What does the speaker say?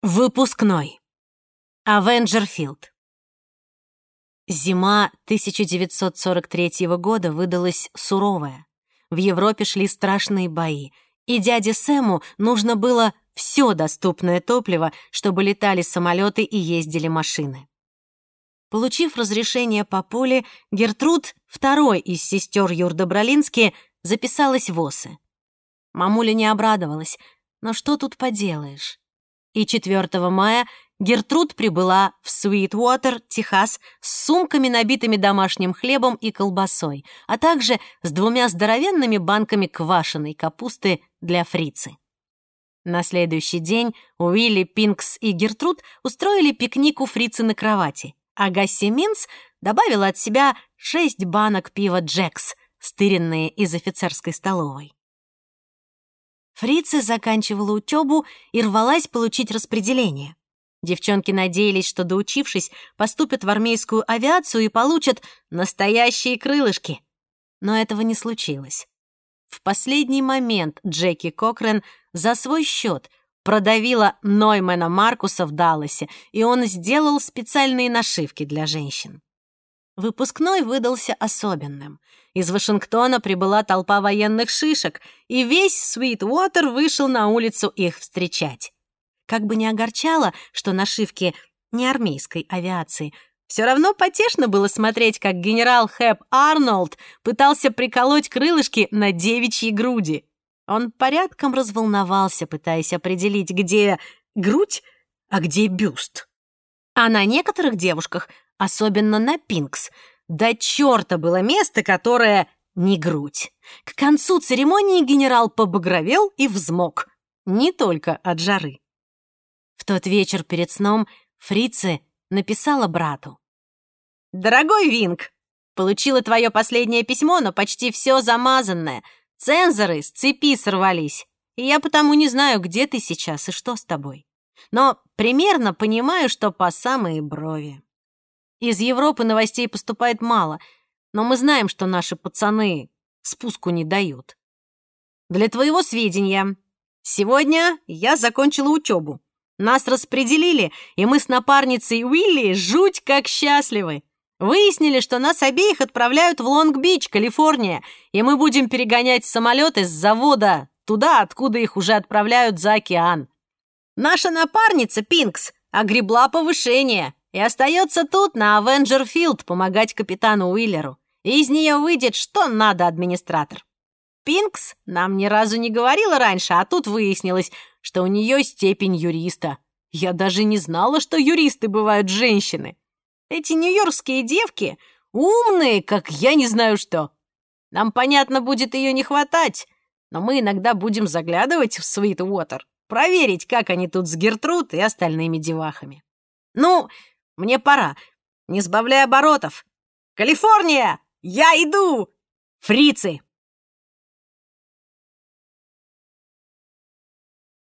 Выпускной. Авенджерфилд. Зима 1943 года выдалась суровая. В Европе шли страшные бои, и дяде Сэму нужно было все доступное топливо, чтобы летали самолеты и ездили машины. Получив разрешение по поле, Гертруд, второй из сестер Юрдобролински, записалась в ОСы. Мамуля не обрадовалась, но что тут поделаешь? И 4 мая Гертруд прибыла в Суитвотер, Техас, с сумками, набитыми домашним хлебом и колбасой, а также с двумя здоровенными банками квашеной капусты для фрицы. На следующий день Уилли, Пинкс и Гертруд устроили пикник у фрицы на кровати, а Гасси Минс добавила от себя шесть банок пива «Джекс», стыренные из офицерской столовой. Фрица заканчивала учебу и рвалась получить распределение. Девчонки надеялись, что, доучившись, поступят в армейскую авиацию и получат настоящие крылышки. Но этого не случилось. В последний момент Джеки Кокрен за свой счет продавила Ноймена Маркуса в Далласе, и он сделал специальные нашивки для женщин. Выпускной выдался особенным. Из Вашингтона прибыла толпа военных шишек, и весь Свит-Уотер вышел на улицу их встречать. Как бы ни огорчало, что нашивки не армейской авиации, все равно потешно было смотреть, как генерал Хэп Арнольд пытался приколоть крылышки на девичьи груди. Он порядком разволновался, пытаясь определить, где грудь, а где бюст. А на некоторых девушках особенно на Пинкс. До черта было место, которое не грудь. К концу церемонии генерал побагровел и взмок. Не только от жары. В тот вечер перед сном Фрице написала брату. «Дорогой Винг, получила твое последнее письмо, но почти все замазанное. Цензоры с цепи сорвались, и я потому не знаю, где ты сейчас и что с тобой. Но примерно понимаю, что по самые брови. Из Европы новостей поступает мало, но мы знаем, что наши пацаны спуску не дают. Для твоего сведения, сегодня я закончила учебу. Нас распределили, и мы с напарницей Уилли жуть как счастливы. Выяснили, что нас обеих отправляют в Лонг-Бич, Калифорния, и мы будем перегонять самолеты с завода туда, откуда их уже отправляют за океан. Наша напарница, Пинкс, огребла повышение и остается тут, на Авенджерфилд, помогать капитану Уиллеру. Из нее выйдет, что надо, администратор. Пинкс нам ни разу не говорила раньше, а тут выяснилось, что у нее степень юриста. Я даже не знала, что юристы бывают женщины. Эти нью-йоркские девки умные, как я не знаю что. Нам, понятно, будет ее не хватать, но мы иногда будем заглядывать в Свит Уотер, проверить, как они тут с Гертруд и остальными девахами. Ну, мне пора. Не сбавляй оборотов. Калифорния! Я иду! Фрицы!